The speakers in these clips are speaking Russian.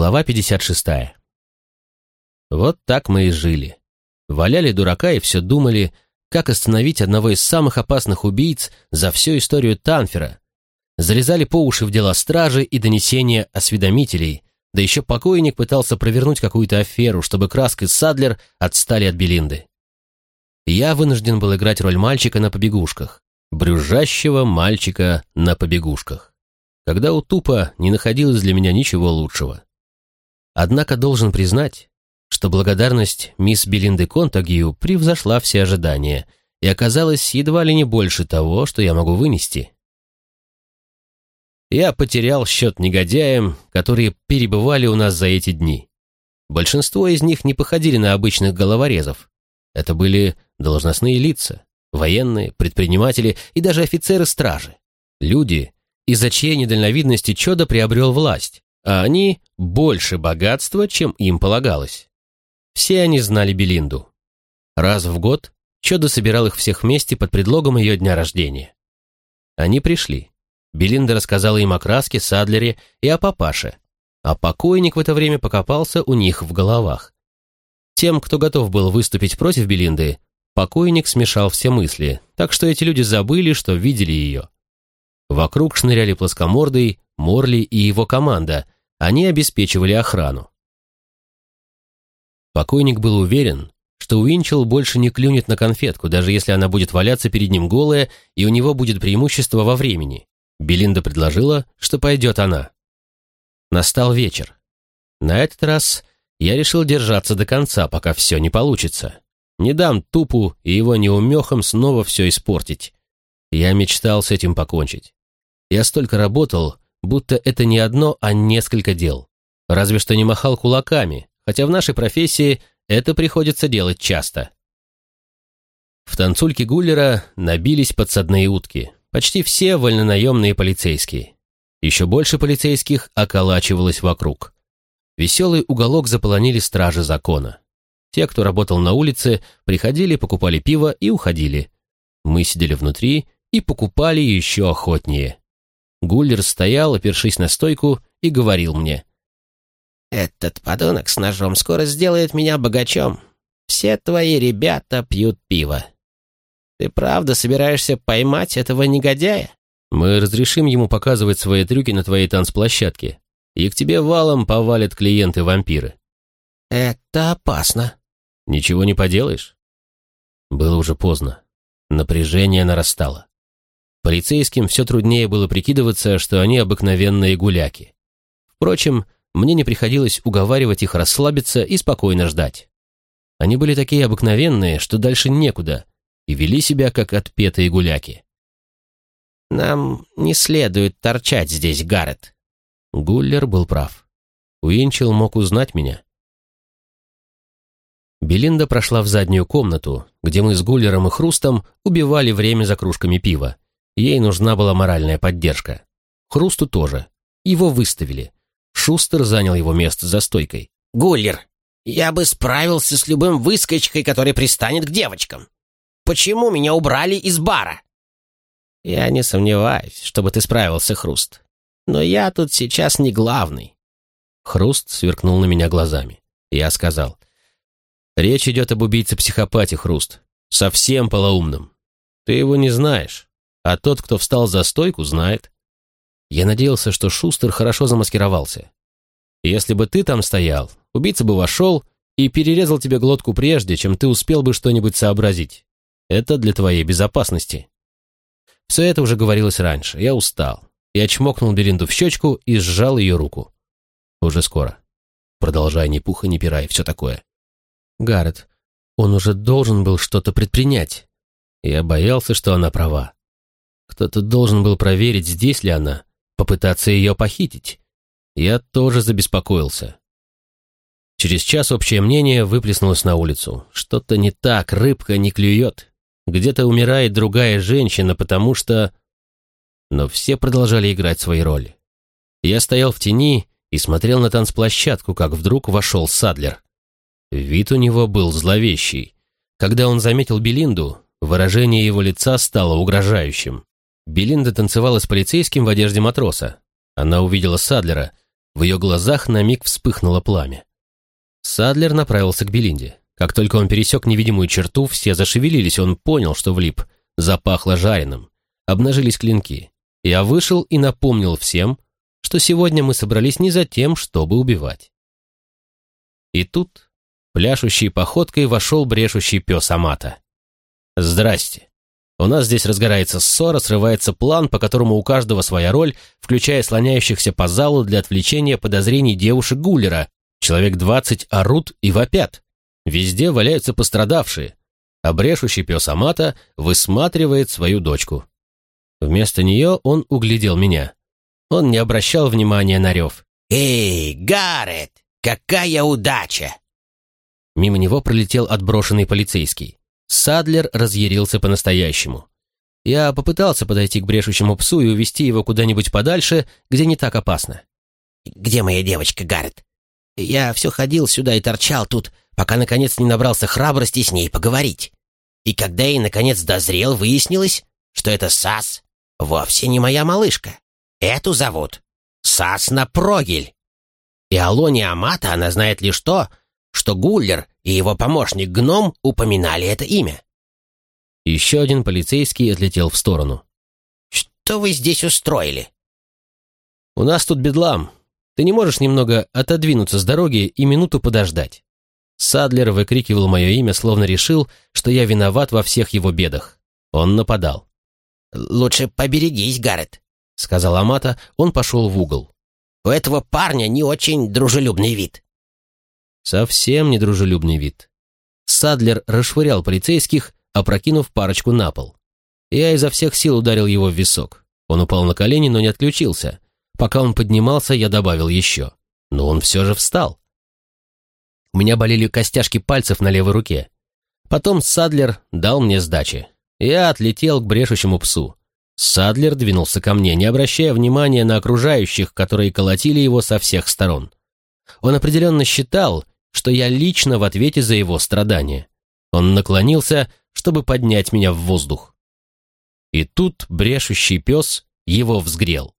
Глава 56. Вот так мы и жили. Валяли дурака и все думали, как остановить одного из самых опасных убийц за всю историю Танфера. Залезали по уши в дела стражи и донесения осведомителей, да еще покойник пытался провернуть какую-то аферу, чтобы Краск и Садлер отстали от Белинды. Я вынужден был играть роль мальчика на побегушках, брюзжащего мальчика на побегушках, когда у тупа не находилось для меня ничего лучшего. Однако должен признать, что благодарность мисс Белинды Контагью превзошла все ожидания и оказалась едва ли не больше того, что я могу вынести. Я потерял счет негодяям, которые перебывали у нас за эти дни. Большинство из них не походили на обычных головорезов. Это были должностные лица, военные, предприниматели и даже офицеры стражи. Люди, из-за чьей недальновидности Чода приобрел власть, а они больше богатства, чем им полагалось. Все они знали Белинду. Раз в год Чодо собирал их всех вместе под предлогом ее дня рождения. Они пришли. Белинда рассказала им о Краске, Садлере и о папаше, а покойник в это время покопался у них в головах. Тем, кто готов был выступить против Белинды, покойник смешал все мысли, так что эти люди забыли, что видели ее. Вокруг шныряли плоскомордый, Морли и его команда, они обеспечивали охрану. Покойник был уверен, что Уинчел больше не клюнет на конфетку, даже если она будет валяться перед ним голая, и у него будет преимущество во времени. Белинда предложила, что пойдет она. Настал вечер. На этот раз я решил держаться до конца, пока все не получится. Не дам тупу и его неумехам снова все испортить. Я мечтал с этим покончить. Я столько работал, будто это не одно, а несколько дел. Разве что не махал кулаками, хотя в нашей профессии это приходится делать часто. В танцульке Гуллера набились подсадные утки, почти все вольнонаемные полицейские. Еще больше полицейских околачивалось вокруг. Веселый уголок заполонили стражи закона. Те, кто работал на улице, приходили, покупали пиво и уходили. Мы сидели внутри и покупали еще охотнее. Гуллер стоял, опершись на стойку, и говорил мне. «Этот подонок с ножом скоро сделает меня богачом. Все твои ребята пьют пиво. Ты правда собираешься поймать этого негодяя?» «Мы разрешим ему показывать свои трюки на твоей танцплощадке, и к тебе валом повалят клиенты-вампиры». «Это опасно». «Ничего не поделаешь?» Было уже поздно. Напряжение нарастало. Полицейским все труднее было прикидываться, что они обыкновенные гуляки. Впрочем, мне не приходилось уговаривать их расслабиться и спокойно ждать. Они были такие обыкновенные, что дальше некуда, и вели себя как отпетые гуляки. «Нам не следует торчать здесь, Гаррет». Гуллер был прав. Уинчел мог узнать меня. Белинда прошла в заднюю комнату, где мы с Гуллером и Хрустом убивали время за кружками пива. Ей нужна была моральная поддержка. Хрусту тоже. Его выставили. Шустер занял его место за стойкой. «Гуллер, я бы справился с любым выскочкой, который пристанет к девочкам. Почему меня убрали из бара?» «Я не сомневаюсь, чтобы ты справился, Хруст. Но я тут сейчас не главный». Хруст сверкнул на меня глазами. Я сказал, «Речь идет об убийце-психопате, Хруст. Совсем полоумном. Ты его не знаешь а тот, кто встал за стойку, знает. Я надеялся, что Шустер хорошо замаскировался. Если бы ты там стоял, убийца бы вошел и перерезал тебе глотку прежде, чем ты успел бы что-нибудь сообразить. Это для твоей безопасности. Все это уже говорилось раньше. Я устал. Я чмокнул Белинду в щечку и сжал ее руку. Уже скоро. Продолжай, ни пуха, ни пера и все такое. Гаррет, он уже должен был что-то предпринять. Я боялся, что она права. Кто-то должен был проверить, здесь ли она, попытаться ее похитить. Я тоже забеспокоился. Через час общее мнение выплеснулось на улицу. Что-то не так, рыбка не клюет. Где-то умирает другая женщина, потому что... Но все продолжали играть свои роли. Я стоял в тени и смотрел на танцплощадку, как вдруг вошел Садлер. Вид у него был зловещий. Когда он заметил Белинду, выражение его лица стало угрожающим. Белинда танцевала с полицейским в одежде матроса. Она увидела Садлера, В ее глазах на миг вспыхнуло пламя. Садлер направился к Белинде. Как только он пересек невидимую черту, все зашевелились, он понял, что влип. Запахло жареным. Обнажились клинки. Я вышел и напомнил всем, что сегодня мы собрались не за тем, чтобы убивать. И тут, пляшущей походкой, вошел брешущий пес Амата. «Здрасте. У нас здесь разгорается ссора, срывается план, по которому у каждого своя роль, включая слоняющихся по залу для отвлечения подозрений девушек Гуллера. Человек двадцать орут и вопят. Везде валяются пострадавшие. А брешущий пес Амата высматривает свою дочку. Вместо нее он углядел меня. Он не обращал внимания на рев. «Эй, Гаррет, какая удача!» Мимо него пролетел отброшенный полицейский. Садлер разъярился по-настоящему. Я попытался подойти к брешущему псу и увести его куда-нибудь подальше, где не так опасно. «Где моя девочка, Гаррет? Я все ходил сюда и торчал тут, пока, наконец, не набрался храбрости с ней поговорить. И когда я, наконец, дозрел, выяснилось, что это Сас вовсе не моя малышка. Эту зовут Сасна Прогель. И Алоне Амата она знает лишь то, что Гуллер и его помощник Гном упоминали это имя. Еще один полицейский отлетел в сторону. «Что вы здесь устроили?» «У нас тут бедлам. Ты не можешь немного отодвинуться с дороги и минуту подождать?» Садлер выкрикивал мое имя, словно решил, что я виноват во всех его бедах. Он нападал. «Лучше поберегись, Гаррет», — сказал Амата, он пошел в угол. «У этого парня не очень дружелюбный вид». Совсем недружелюбный вид. Садлер расшвырял полицейских, опрокинув парочку на пол. Я изо всех сил ударил его в висок. Он упал на колени, но не отключился. Пока он поднимался, я добавил еще. Но он все же встал. У меня болели костяшки пальцев на левой руке. Потом Садлер дал мне сдачи. Я отлетел к брешущему псу. Садлер двинулся ко мне, не обращая внимания на окружающих, которые колотили его со всех сторон. Он определенно считал, что я лично в ответе за его страдания. Он наклонился, чтобы поднять меня в воздух. И тут брешущий пес его взгрел.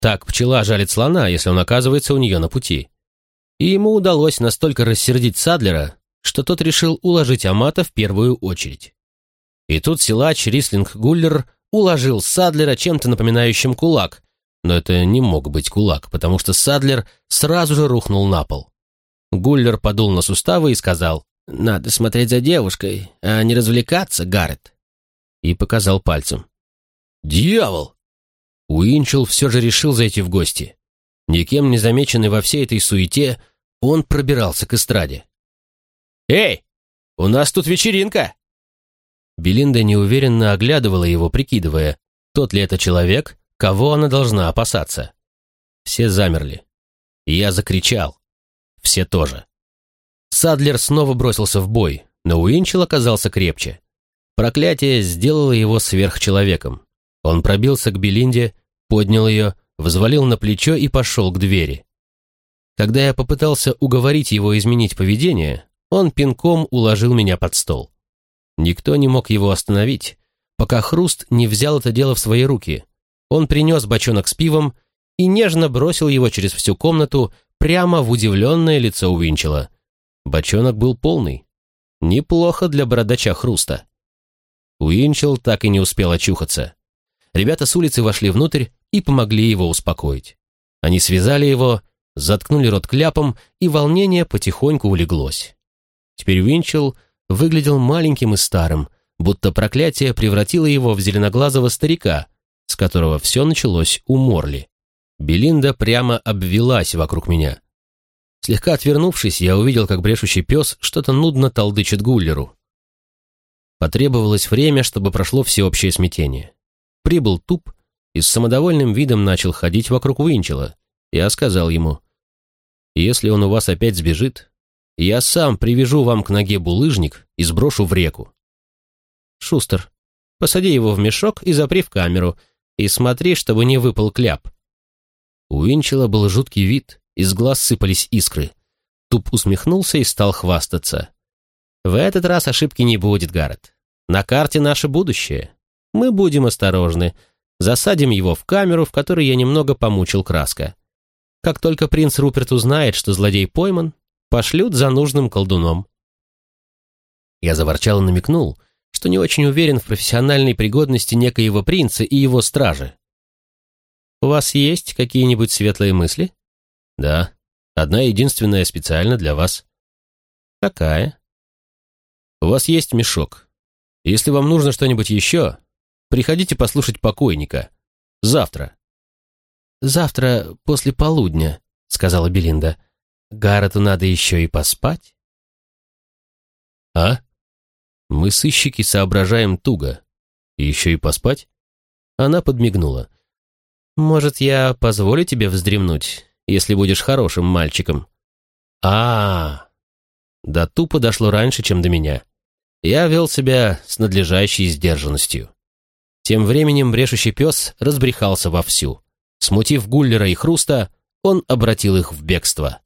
Так пчела жалит слона, если он оказывается у нее на пути. И ему удалось настолько рассердить Садлера, что тот решил уложить Амата в первую очередь. И тут силач Рислинг Гуллер уложил Садлера чем-то напоминающим кулак, но это не мог быть кулак, потому что Садлер сразу же рухнул на пол. Гуллер подул на суставы и сказал, «Надо смотреть за девушкой, а не развлекаться, Гаррет». И показал пальцем. «Дьявол!» Уинчел все же решил зайти в гости. Никем не замеченный во всей этой суете, он пробирался к эстраде. «Эй, у нас тут вечеринка!» Белинда неуверенно оглядывала его, прикидывая, тот ли это человек, кого она должна опасаться. Все замерли. Я закричал. Все тоже. Садлер снова бросился в бой, но Уинчел оказался крепче. Проклятие сделало его сверхчеловеком. Он пробился к Белинде, поднял ее, взвалил на плечо и пошел к двери. Когда я попытался уговорить его изменить поведение, он пинком уложил меня под стол. Никто не мог его остановить, пока Хруст не взял это дело в свои руки. Он принес бочонок с пивом и нежно бросил его через всю комнату прямо в удивленное лицо Уинчела. Бочонок был полный. Неплохо для бородача Хруста. Уинчел так и не успел очухаться. Ребята с улицы вошли внутрь и помогли его успокоить. Они связали его, заткнули рот кляпом, и волнение потихоньку улеглось. Теперь Уинчел выглядел маленьким и старым, будто проклятие превратило его в зеленоглазого старика, с которого все началось у Морли. Белинда прямо обвелась вокруг меня. Слегка отвернувшись, я увидел, как брешущий пес что-то нудно толдычит Гуллеру. Потребовалось время, чтобы прошло всеобщее смятение. Прибыл туп и с самодовольным видом начал ходить вокруг Уинчела. Я сказал ему, «Если он у вас опять сбежит, я сам привяжу вам к ноге булыжник и сброшу в реку. Шустер, посади его в мешок и запри в камеру, и смотри, чтобы не выпал кляп. У Винчела был жуткий вид, из глаз сыпались искры. Туп усмехнулся и стал хвастаться. В этот раз ошибки не будет, Гаррет. На карте наше будущее. Мы будем осторожны. Засадим его в камеру, в которой я немного помучил краска. Как только принц Руперт узнает, что злодей пойман, пошлют за нужным колдуном. Я заворчал и намекнул, что не очень уверен в профессиональной пригодности некоего принца и его стражи. «У вас есть какие-нибудь светлые мысли?» «Да, одна единственная специально для вас». «Какая?» «У вас есть мешок. Если вам нужно что-нибудь еще, приходите послушать покойника. Завтра». «Завтра после полудня», — сказала Белинда. «Гаррету надо еще и поспать». «А?» Мы, сыщики, соображаем туго. Еще и поспать? Она подмигнула. «Может, я позволю тебе вздремнуть, если будешь хорошим мальчиком?» а, -а, -а. До тупо дошло раньше, чем до меня. Я вел себя с надлежащей сдержанностью. Тем временем брешущий пес разбрехался вовсю. Смутив Гуллера и Хруста, он обратил их в бегство.